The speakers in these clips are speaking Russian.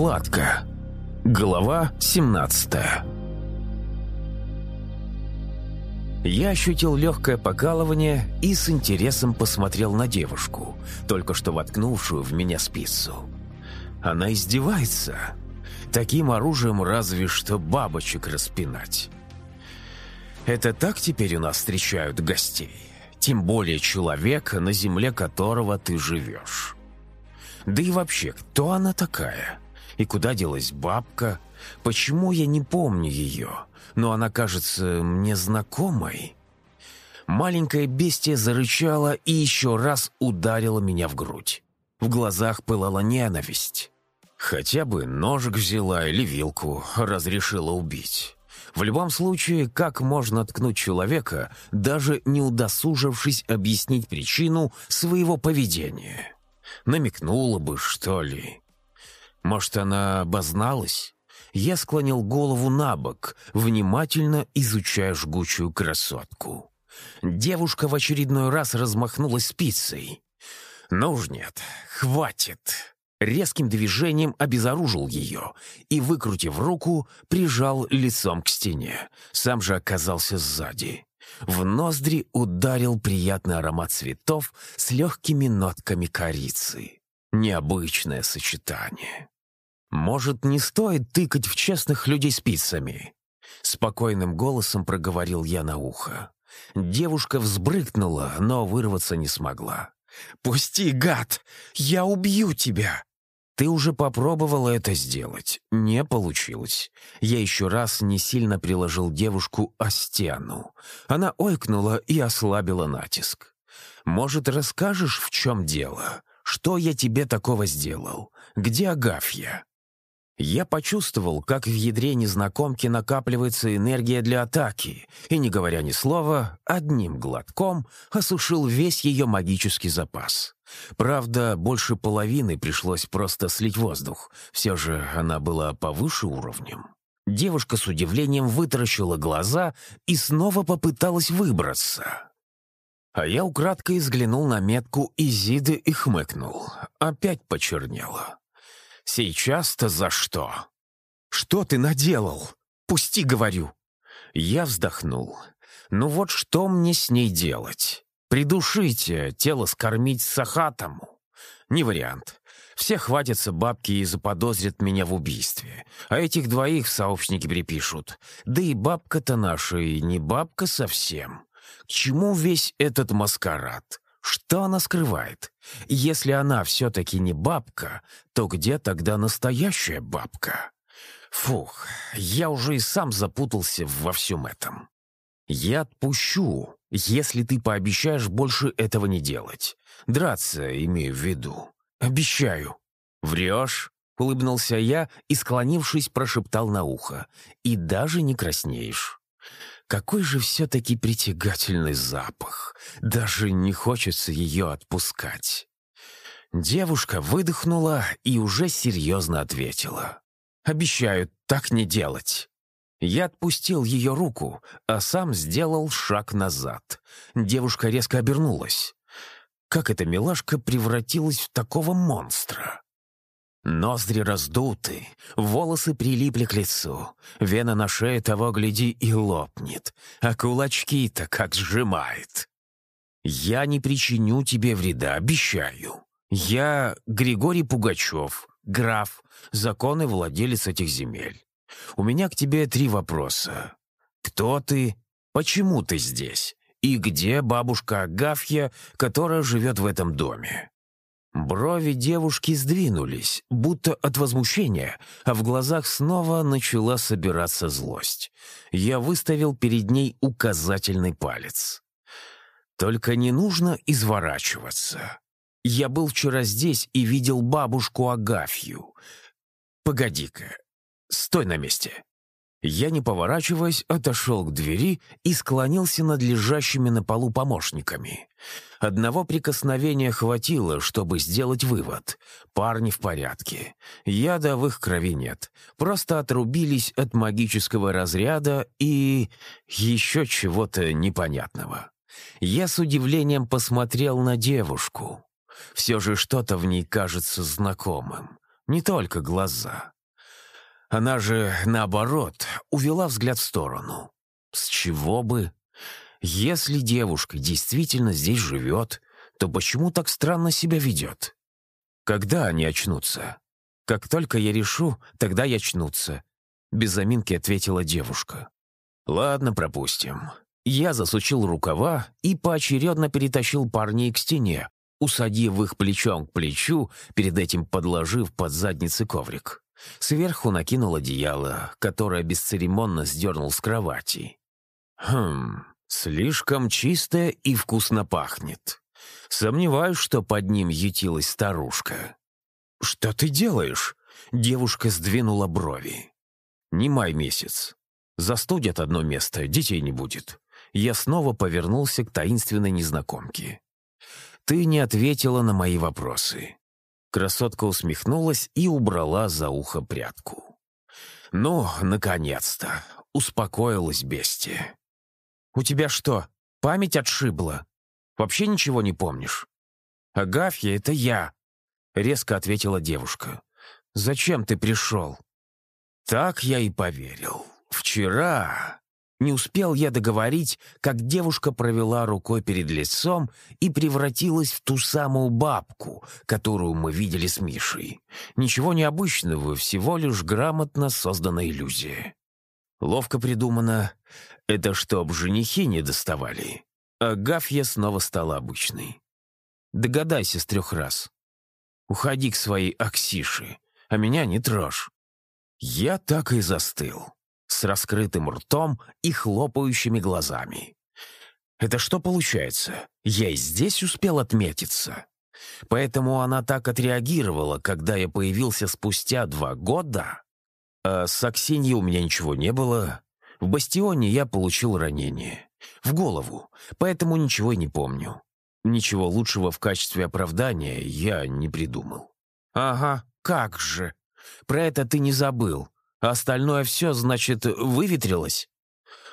Закладка. Глава 17 Я ощутил легкое покалывание и с интересом посмотрел на девушку, только что воткнувшую в меня спицу. Она издевается. Таким оружием разве что бабочек распинать. Это так теперь у нас встречают гостей? Тем более человека, на земле которого ты живешь. Да и вообще, кто она такая? И куда делась бабка? Почему я не помню ее? Но она кажется мне знакомой. Маленькое бестие зарычало и еще раз ударило меня в грудь. В глазах пылала ненависть. Хотя бы ножик взяла или вилку разрешила убить. В любом случае, как можно ткнуть человека, даже не удосужившись объяснить причину своего поведения? Намекнула бы, что ли? Может, она обозналась? Я склонил голову на бок, внимательно изучая жгучую красотку. Девушка в очередной раз размахнулась спицей. «Ну уж нет, хватит!» Резким движением обезоружил ее и, выкрутив руку, прижал лицом к стене. Сам же оказался сзади. В ноздри ударил приятный аромат цветов с легкими нотками корицы. Необычное сочетание. «Может, не стоит тыкать в честных людей спицами?» Спокойным голосом проговорил я на ухо. Девушка взбрыкнула, но вырваться не смогла. «Пусти, гад! Я убью тебя!» Ты уже попробовала это сделать. Не получилось. Я еще раз не сильно приложил девушку о стену. Она ойкнула и ослабила натиск. «Может, расскажешь, в чем дело? Что я тебе такого сделал? Где Агафья?» Я почувствовал, как в ядре незнакомки накапливается энергия для атаки, и, не говоря ни слова, одним глотком осушил весь ее магический запас. Правда, больше половины пришлось просто слить воздух, все же она была повыше уровнем. Девушка с удивлением вытаращила глаза и снова попыталась выбраться. А я украдкой взглянул на метку Изиды и хмыкнул. Опять почернело. «Сейчас-то за что?» «Что ты наделал? Пусти, говорю!» Я вздохнул. «Ну вот что мне с ней делать? Придушить, тело скормить сахатому? Не вариант. Все хватятся бабки и заподозрят меня в убийстве. А этих двоих сообщники припишут. Да и бабка-то наша и не бабка совсем. К чему весь этот маскарад? Что она скрывает? Если она все-таки не бабка, то где тогда настоящая бабка? Фух, я уже и сам запутался во всем этом. Я отпущу, если ты пообещаешь больше этого не делать. Драться, имею в виду. Обещаю. Врешь? Улыбнулся я и, склонившись, прошептал на ухо. И даже не краснеешь. Какой же все-таки притягательный запах. Даже не хочется ее отпускать. Девушка выдохнула и уже серьезно ответила. «Обещаю так не делать». Я отпустил ее руку, а сам сделал шаг назад. Девушка резко обернулась. Как эта милашка превратилась в такого монстра? Ноздри раздуты, волосы прилипли к лицу, вена на шее того, гляди, и лопнет, а кулачки-то как сжимает. «Я не причиню тебе вреда, обещаю. Я Григорий Пугачев, граф, законный владелец этих земель. У меня к тебе три вопроса. Кто ты? Почему ты здесь? И где бабушка Агафья, которая живет в этом доме?» Брови девушки сдвинулись, будто от возмущения, а в глазах снова начала собираться злость. Я выставил перед ней указательный палец. «Только не нужно изворачиваться. Я был вчера здесь и видел бабушку Агафью. Погоди-ка, стой на месте». Я, не поворачиваясь, отошел к двери и склонился над лежащими на полу помощниками. Одного прикосновения хватило, чтобы сделать вывод. Парни в порядке. Яда в их крови нет. Просто отрубились от магического разряда и... еще чего-то непонятного. Я с удивлением посмотрел на девушку. Все же что-то в ней кажется знакомым. Не только глаза. Она же, наоборот, увела взгляд в сторону. С чего бы? Если девушка действительно здесь живет, то почему так странно себя ведет? Когда они очнутся? Как только я решу, тогда и очнутся. Без заминки ответила девушка. Ладно, пропустим. Я засучил рукава и поочередно перетащил парней к стене, усадив их плечом к плечу, перед этим подложив под задницы коврик. Сверху накинул одеяло, которое бесцеремонно сдернул с кровати. Хм, слишком чистое и вкусно пахнет. Сомневаюсь, что под ним ютилась старушка. «Что ты делаешь?» Девушка сдвинула брови. «Не май месяц. Застудят одно место, детей не будет». Я снова повернулся к таинственной незнакомке. «Ты не ответила на мои вопросы». Красотка усмехнулась и убрала за ухо прядку. «Ну, наконец-то! Успокоилась бестия. У тебя что, память отшибла? Вообще ничего не помнишь?» «Агафья, это я», — резко ответила девушка. «Зачем ты пришел?» Так я и поверил. Вчера не успел я договорить, как девушка провела рукой перед лицом и превратилась в ту самую бабку, которую мы видели с Мишей. Ничего необычного, всего лишь грамотно созданная иллюзия. Ловко придумано. Это чтоб женихи не доставали. А Гафья снова стала обычной. Догадайся с трех раз. Уходи к своей Аксише, а меня не трожь. Я так и застыл с раскрытым ртом и хлопающими глазами. Это что получается? Я и здесь успел отметиться. Поэтому она так отреагировала, когда я появился спустя два года. А с Аксиньей у меня ничего не было. В бастионе я получил ранение. В голову. Поэтому ничего не помню. Ничего лучшего в качестве оправдания я не придумал. «Ага, как же! Про это ты не забыл. Остальное все, значит, выветрилось?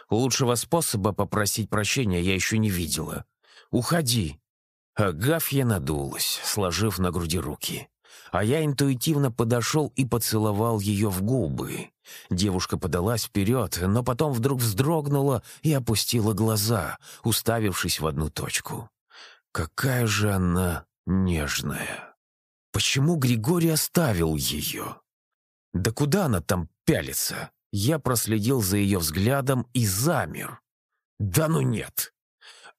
Лучшего способа попросить прощения я еще не видела. Уходи. Агафья надулась, сложив на груди руки. А я интуитивно подошел и поцеловал ее в губы. Девушка подалась вперед, но потом вдруг вздрогнула и опустила глаза, уставившись в одну точку. Какая же она нежная. Почему Григорий оставил ее? Да куда она там пялится? Я проследил за ее взглядом и замер. Да ну нет.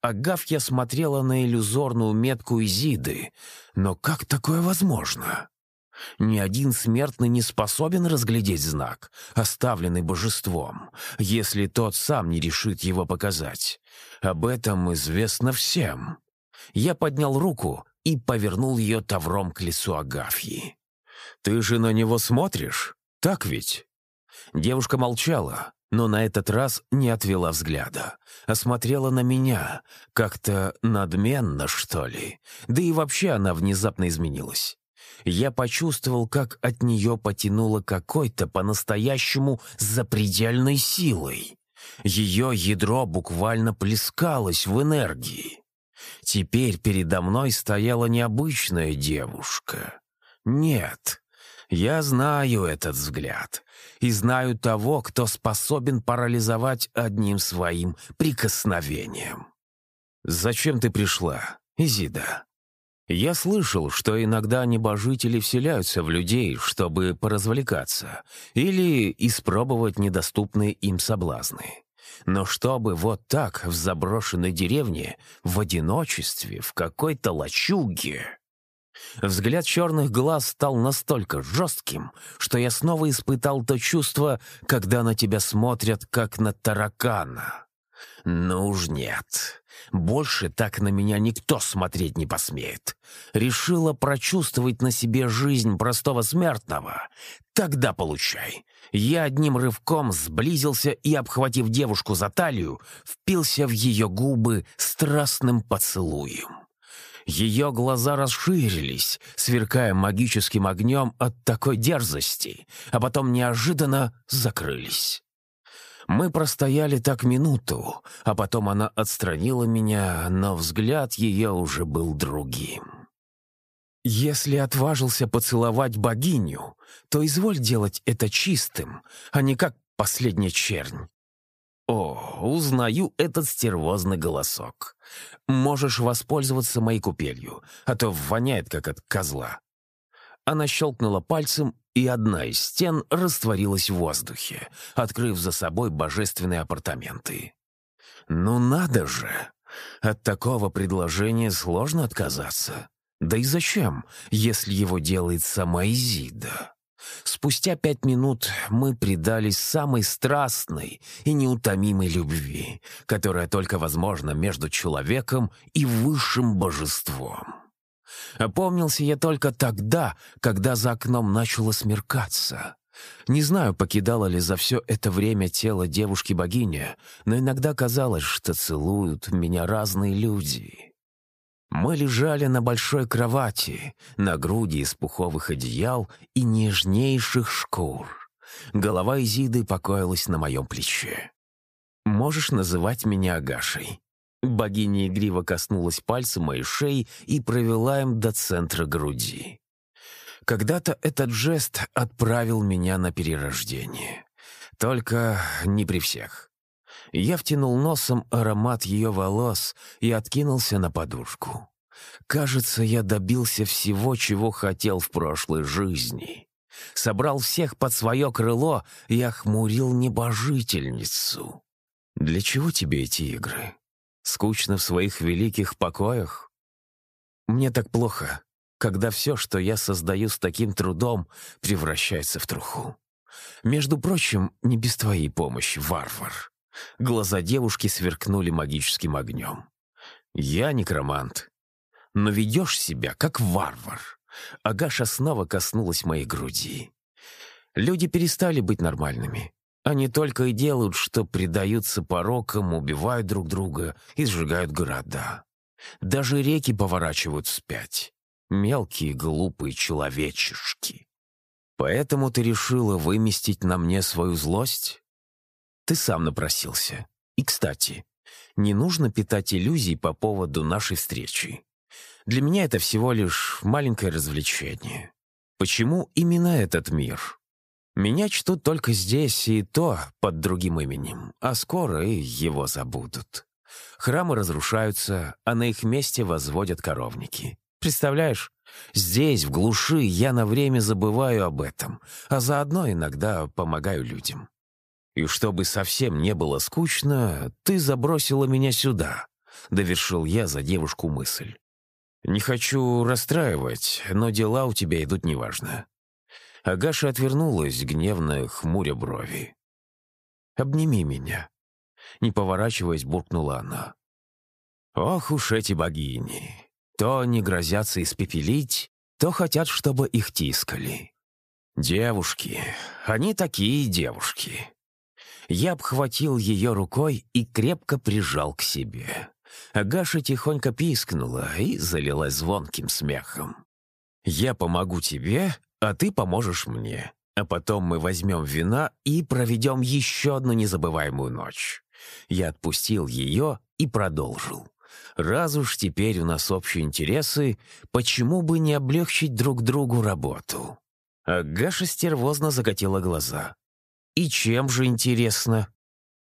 Агафья смотрела на иллюзорную метку Изиды. Но как такое возможно? Ни один смертный не способен разглядеть знак, оставленный божеством, если тот сам не решит его показать. Об этом известно всем. Я поднял руку и повернул ее тавром к лицу Агафьи. «Ты же на него смотришь? Так ведь?» Девушка молчала, но на этот раз не отвела взгляда, а смотрела на меня, как-то надменно, что ли. Да и вообще она внезапно изменилась. Я почувствовал, как от нее потянуло какой-то по-настоящему запредельной силой. Ее ядро буквально плескалось в энергии. Теперь передо мной стояла необычная девушка. Нет, я знаю этот взгляд и знаю того, кто способен парализовать одним своим прикосновением. «Зачем ты пришла, Изида?» Я слышал, что иногда небожители вселяются в людей, чтобы поразвлекаться или испробовать недоступные им соблазны. Но чтобы вот так в заброшенной деревне, в одиночестве, в какой-то лачуге... Взгляд черных глаз стал настолько жестким, что я снова испытал то чувство, когда на тебя смотрят, как на таракана. Ну уж нет. Больше так на меня никто смотреть не посмеет. Решила прочувствовать на себе жизнь простого смертного. Тогда получай. Я одним рывком сблизился и, обхватив девушку за талию, впился в ее губы страстным поцелуем. Ее глаза расширились, сверкая магическим огнем от такой дерзости, а потом неожиданно закрылись. Мы простояли так минуту, а потом она отстранила меня, но взгляд ее уже был другим. Если отважился поцеловать богиню, то изволь делать это чистым, а не как последняя чернь. О, узнаю этот стервозный голосок. Можешь воспользоваться моей купелью, а то воняет, как от козла. Она щелкнула пальцем, и одна из стен растворилась в воздухе, открыв за собой божественные апартаменты. Ну надо же! От такого предложения сложно отказаться. Да и зачем, если его делает сама Изида? Спустя пять минут мы предались самой страстной и неутомимой любви, которая только возможна между человеком и высшим божеством. Опомнился я только тогда, когда за окном начало смеркаться. Не знаю, покидало ли за все это время тело девушки-богиня, но иногда казалось, что целуют меня разные люди. Мы лежали на большой кровати, на груди из пуховых одеял и нежнейших шкур. Голова Изиды покоилась на моем плече. «Можешь называть меня Агашей». Богиня игриво коснулась пальца моей шеи и провела им до центра груди. Когда-то этот жест отправил меня на перерождение. Только не при всех. Я втянул носом аромат ее волос и откинулся на подушку. Кажется, я добился всего, чего хотел в прошлой жизни. Собрал всех под свое крыло и охмурил небожительницу. Для чего тебе эти игры? Скучно в своих великих покоях? Мне так плохо, когда все, что я создаю с таким трудом, превращается в труху. Между прочим, не без твоей помощи, варвар. Глаза девушки сверкнули магическим огнем. Я некромант, но ведешь себя как варвар. Агаша снова коснулась моей груди. Люди перестали быть нормальными. Они только и делают, что предаются порокам, убивают друг друга и сжигают города. Даже реки поворачивают вспять. Мелкие глупые человечешки. Поэтому ты решила выместить на мне свою злость? Ты сам напросился. И, кстати, не нужно питать иллюзий по поводу нашей встречи. Для меня это всего лишь маленькое развлечение. Почему именно этот мир? Меня чтут только здесь и то под другим именем, а скоро и его забудут. Храмы разрушаются, а на их месте возводят коровники. Представляешь, здесь, в глуши, я на время забываю об этом, а заодно иногда помогаю людям. И чтобы совсем не было скучно, ты забросила меня сюда», — довершил я за девушку мысль. «Не хочу расстраивать, но дела у тебя идут неважно». Агаша отвернулась, гневно хмуря брови. «Обними меня», — не поворачиваясь, буркнула она. «Ох уж эти богини! То они грозятся испепелить, то хотят, чтобы их тискали. Девушки, они такие девушки. Я обхватил ее рукой и крепко прижал к себе. Агаша тихонько пискнула и залилась звонким смехом. «Я помогу тебе, а ты поможешь мне. А потом мы возьмем вина и проведем еще одну незабываемую ночь». Я отпустил ее и продолжил. Раз уж теперь у нас общие интересы, почему бы не облегчить друг другу работу? Агаша стервозно закатила глаза. «И чем же интересно?»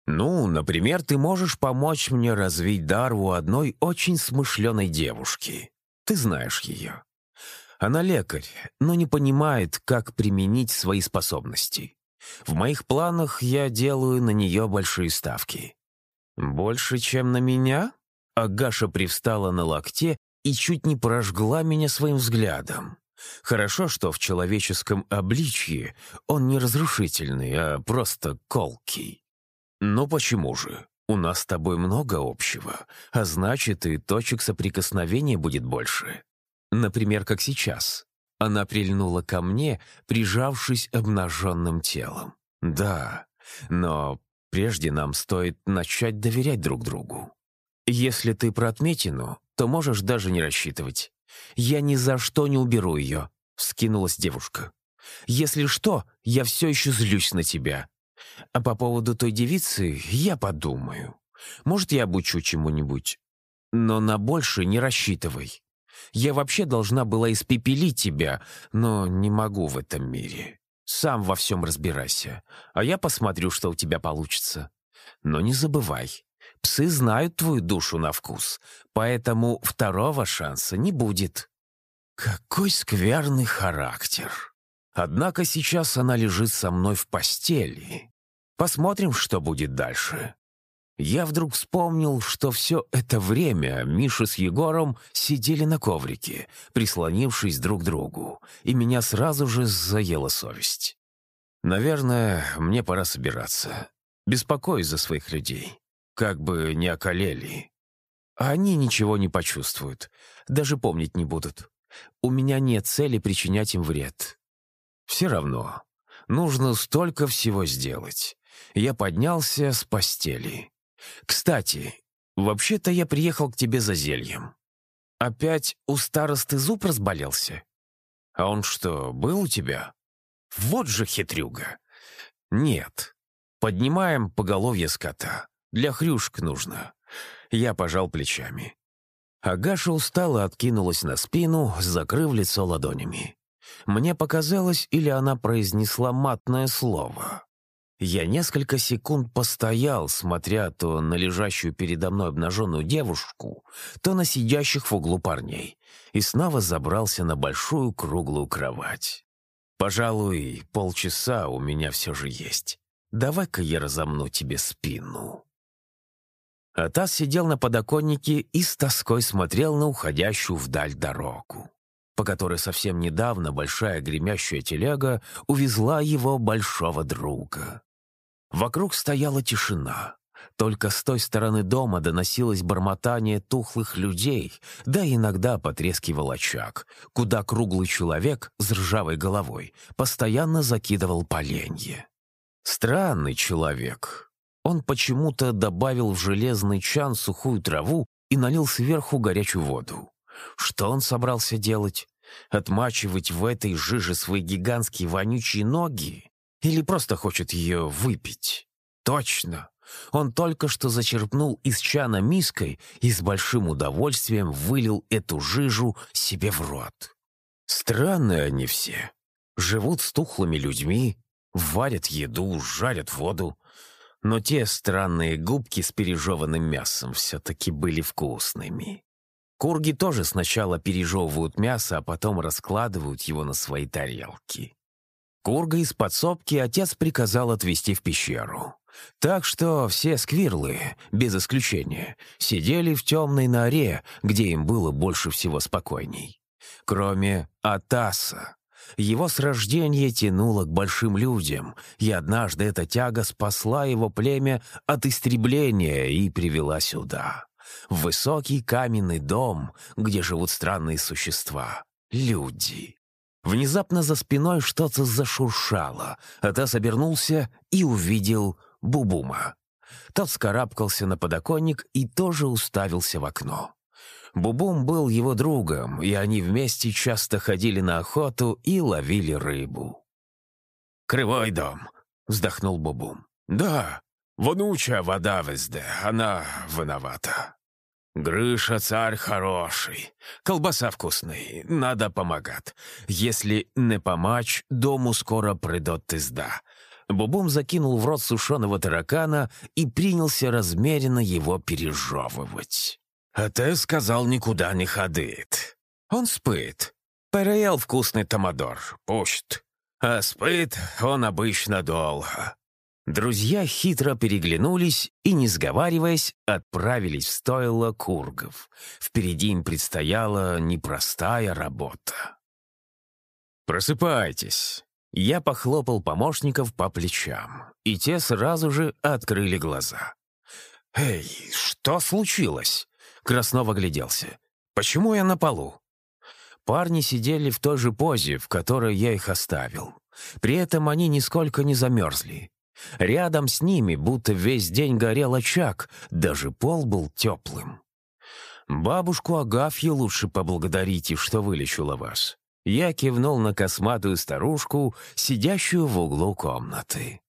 «Ну, например, ты можешь помочь мне развить дар у одной очень смышленой девушки. Ты знаешь ее. Она лекарь, но не понимает, как применить свои способности. В моих планах я делаю на нее большие ставки». «Больше, чем на меня?» Агаша привстала на локте и чуть не прожгла меня своим взглядом. Хорошо, что в человеческом обличье он не разрушительный, а просто колкий. Но почему же? У нас с тобой много общего, а значит, и точек соприкосновения будет больше. Например, как сейчас. Она прильнула ко мне, прижавшись обнаженным телом. Да, но прежде нам стоит начать доверять друг другу. Если ты про отметину, то можешь даже не рассчитывать. Я ни за что не уберу ее», — вскинулась девушка. «Если что, я все еще злюсь на тебя. А по поводу той девицы я подумаю. Может, я обучу чему-нибудь. Но на больше не рассчитывай. Я вообще должна была испепелить тебя, но не могу в этом мире. Сам во всем разбирайся, а я посмотрю, что у тебя получится. Но не забывай, псы знают твою душу на вкус, поэтому второго шанса не будет. Какой скверный характер. Однако сейчас она лежит со мной в постели. Посмотрим, что будет дальше. Я вдруг вспомнил, что все это время Миша с Егором сидели на коврике, прислонившись друг к другу, и меня сразу же заела совесть. Наверное, мне пора собираться. Беспокоюсь за своих людей. Как бы не околели. А они ничего не почувствуют, даже помнить не будут. У меня нет цели причинять им вред. Все равно, нужно столько всего сделать. Я поднялся с постели. «Кстати, вообще-то я приехал к тебе за зельем. Опять у старосты зуб разболелся? А он что, был у тебя? Вот же хитрюга. Нет. Поднимаем поголовье скота. Для хрюшек нужно. Я пожал плечами. Агаша устало откинулась на спину, закрыв лицо ладонями. Мне показалось, или она произнесла матное слово. Я несколько секунд постоял, смотря то на лежащую передо мной обнаженную девушку, то на сидящих в углу парней, и снова забрался на большую круглую кровать. «Пожалуй, полчаса у меня все же есть. Давай-ка я разомну тебе спину». Атас сидел на подоконнике и с тоской смотрел на уходящую вдаль дорогу, по которой совсем недавно большая гремящая телега увезла его большого друга. Вокруг стояла тишина. Только с той стороны дома доносилось бормотание тухлых людей, да иногда потрескивал очаг, куда круглый человек с ржавой головой постоянно закидывал поленье. Странный человек. Он почему-то добавил в железный чан сухую траву и налил сверху горячую воду. Что он собрался делать? Отмачивать в этой жиже свои гигантские вонючие ноги? Или просто хочет ее выпить? Точно. Он только что зачерпнул из чана миской и с большим удовольствием вылил эту жижу себе в рот. Странные они все. Живут с тухлыми людьми, варят еду, жарят воду. Но те странные губки с пережеванным мясом все-таки были вкусными. Курги тоже сначала пережевывают мясо, а потом раскладывают его на свои тарелки. Курга из подсобки отец приказал отвезти в пещеру. Так что все сквирлы, без исключения, сидели в темной норе, где им было больше всего спокойней. Кроме Атаса. Его с рождения тянуло к большим людям, и однажды эта тяга спасла его племя от истребления и привела сюда. В высокий каменный дом, где живут странные существа — люди. Внезапно за спиной что-то зашуршало. Атас обернулся и увидел Бубума. Тот скарабкался на подоконник и тоже уставился в окно. Бубум был его другом, и они вместе часто ходили на охоту и ловили рыбу. «Кривой дом», — вздохнул Бубум. «Да, вонучая вода везде, она виновата». «Грыша царь хороший, колбаса вкусный, надо помогать. Если не помочь, дому скоро придет тызда». Бубум закинул в рот сушеного таракана и принялся размеренно его пережевывать. «А ты сказал, никуда не ходит. Он спит. Переел вкусный томадор, пусть. А спит он обычно долго. Друзья хитро переглянулись и, не сговариваясь, отправились в стойло кургов. Впереди им предстояла непростая работа. «Просыпайтесь!» Я похлопал помощников по плечам, и те сразу же открыли глаза. «Эй, что случилось?» Краснов огляделся. «Почему я на полу?» Парни сидели в той же позе, в которой я их оставил. При этом они нисколько не замерзли. Рядом с ними будто весь день горел очаг, даже пол был теплым. «Бабушку Агафью лучше поблагодарите, что вылечила вас». Я кивнул на косматую старушку, сидящую в углу комнаты.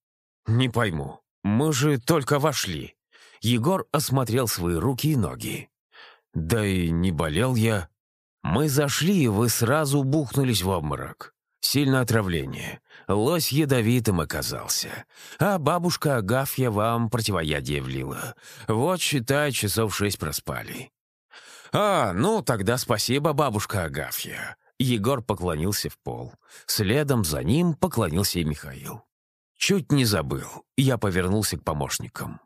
«Не пойму, мы же только вошли». Егор осмотрел свои руки и ноги. «Да и не болел я». Мы зашли, и вы сразу бухнулись в обморок. Сильное отравление. Лось ядовитым оказался. А бабушка Агафья вам противоядие влила. Вот, считай, часов шесть проспали. «А, ну, тогда спасибо, бабушка Агафья». Егор поклонился в пол. Следом за ним поклонился и Михаил. Чуть не забыл. Я повернулся к помощникам.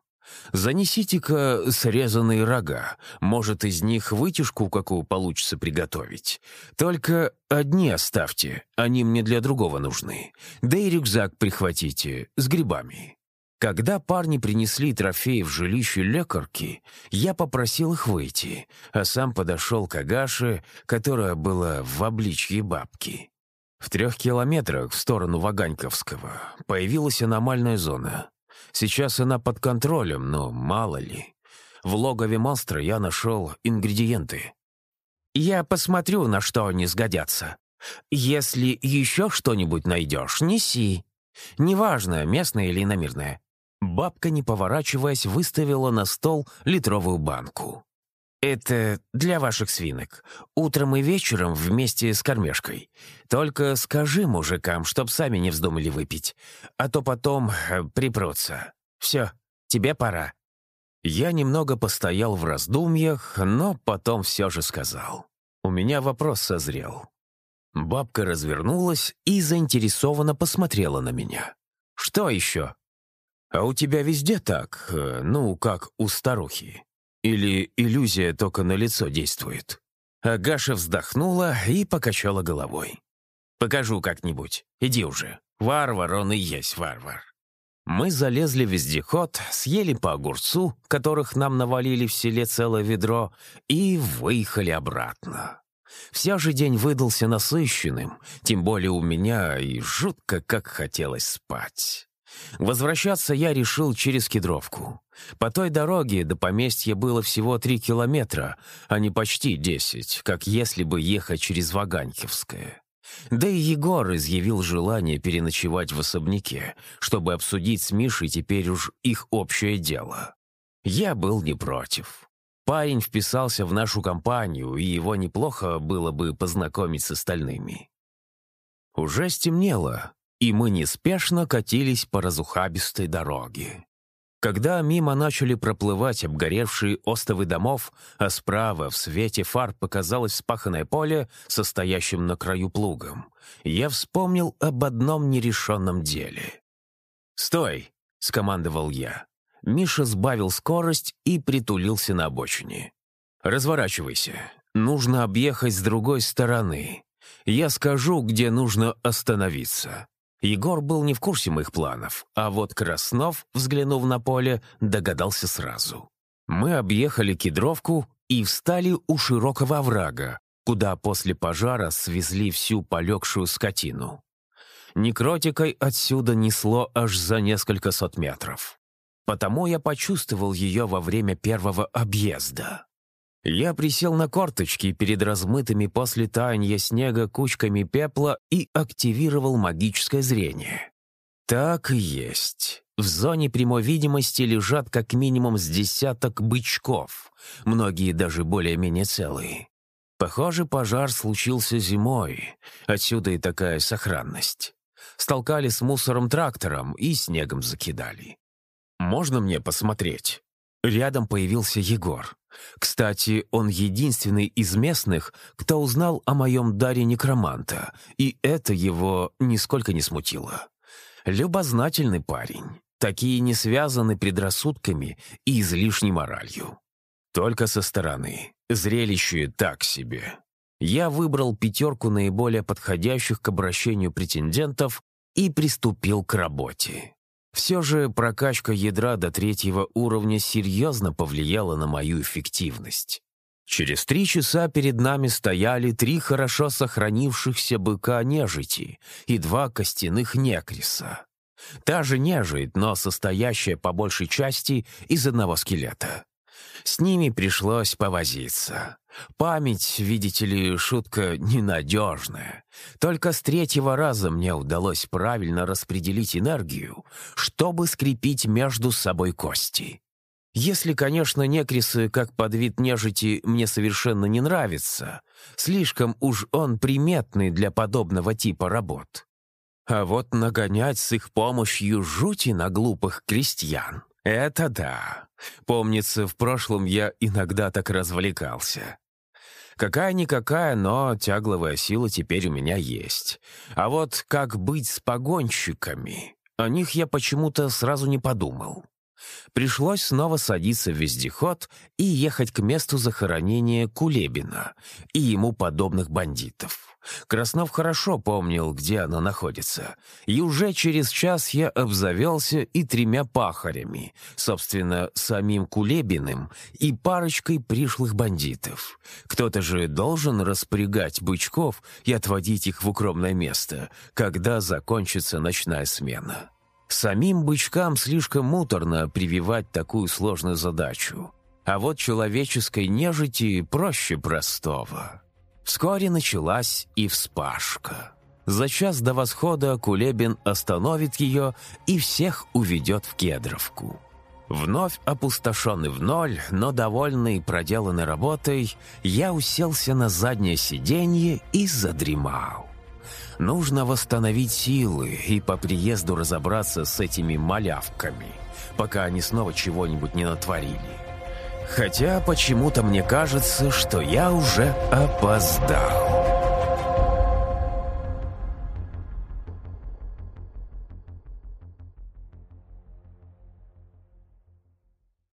Занесите-ка срезанные рога. Может, из них вытяжку какую получится приготовить. Только одни оставьте, они мне для другого нужны. Да и рюкзак прихватите с грибами. Когда парни принесли трофеи в жилище лекарки, я попросил их выйти, а сам подошел к Агаше, которая была в обличье бабки. В трех километрах в сторону Ваганьковского появилась аномальная зона. Сейчас она под контролем, но мало ли. В логове монстра я нашел ингредиенты. Я посмотрю, на что они сгодятся. Если еще что-нибудь найдешь, неси. Неважно, местное или иномирное. Бабка, не поворачиваясь, выставила на стол литровую банку. «Это для ваших свинок. Утром и вечером вместе с кормежкой. Только скажи мужикам, чтоб сами не вздумали выпить, а то потом э, припрутся. Все, тебе пора». Я немного постоял в раздумьях, но потом все же сказал. У меня вопрос созрел. Бабка развернулась и заинтересованно посмотрела на меня. «Что еще?» «А у тебя везде так, э, ну, как у старухи?» Или иллюзия только на лицо действует?» Агаша вздохнула и покачала головой. «Покажу как-нибудь. Иди уже. Варвар он и есть варвар». Мы залезли в вездеход, съели по огурцу, которых нам навалили в селе целое ведро, и выехали обратно. Все же день выдался насыщенным, тем более у меня и жутко как хотелось спать. Возвращаться я решил через Кедровку. По той дороге до поместья было всего три километра, а не почти десять, как если бы ехать через Ваганьковское. Да и Егор изъявил желание переночевать в особняке, чтобы обсудить с Мишей теперь уж их общее дело. Я был не против. Парень вписался в нашу компанию, и его неплохо было бы познакомить с остальными. Уже стемнело, и мы неспешно катились по разухабистой дороге. Когда мимо начали проплывать обгоревшие остовы домов, а справа в свете фар показалось вспаханное поле, состоящим на краю плугом, я вспомнил об одном нерешенном деле. «Стой!» — скомандовал я. Миша сбавил скорость и притулился на обочине. «Разворачивайся. Нужно объехать с другой стороны. Я скажу, где нужно остановиться». Егор был не в курсе моих планов, а вот Краснов, взглянув на поле, догадался сразу. Мы объехали кедровку и встали у широкого оврага, куда после пожара свезли всю полегшую скотину. Некротикой отсюда несло аж за несколько сот метров. Потому я почувствовал ее во время первого объезда. Я присел на корточки перед размытыми после таяния снега кучками пепла и активировал магическое зрение. Так и есть. В зоне прямой видимости лежат как минимум с десяток бычков, многие даже более-менее целые. Похоже, пожар случился зимой, отсюда и такая сохранность. Столкали с мусором трактором и снегом закидали. «Можно мне посмотреть?» Рядом появился Егор. Кстати, он единственный из местных, кто узнал о моем даре некроманта, и это его нисколько не смутило. Любознательный парень. Такие не связаны предрассудками и излишней моралью. Только со стороны. Зрелище так себе. Я выбрал пятерку наиболее подходящих к обращению претендентов и приступил к работе. Все же прокачка ядра до третьего уровня серьезно повлияла на мою эффективность. Через три часа перед нами стояли три хорошо сохранившихся быка нежити и два костяных некриса. Та же нежить, но состоящая по большей части из одного скелета. С ними пришлось повозиться. Память, видите ли, шутка ненадежная. Только с третьего раза мне удалось правильно распределить энергию, чтобы скрепить между собой кости. Если, конечно, некрисы, как подвид нежити, мне совершенно не нравится, слишком уж он приметный для подобного типа работ. А вот нагонять с их помощью жути на глупых крестьян — это да. Помнится, в прошлом я иногда так развлекался. Какая-никакая, но тягловая сила теперь у меня есть. А вот как быть с погонщиками? О них я почему-то сразу не подумал. Пришлось снова садиться в вездеход и ехать к месту захоронения Кулебина и ему подобных бандитов. Краснов хорошо помнил, где она находится, и уже через час я обзавелся и тремя пахарями, собственно, самим Кулебиным и парочкой пришлых бандитов. Кто-то же должен распрягать бычков и отводить их в укромное место, когда закончится ночная смена. Самим бычкам слишком муторно прививать такую сложную задачу. А вот человеческой нежити проще простого. Вскоре началась и вспашка. За час до восхода Кулебин остановит ее и всех уведет в Кедровку. Вновь опустошенный в ноль, но довольный проделанной работой, я уселся на заднее сиденье и задремал. Нужно восстановить силы и по приезду разобраться с этими малявками, пока они снова чего-нибудь не натворили. Хотя почему-то мне кажется, что я уже опоздал.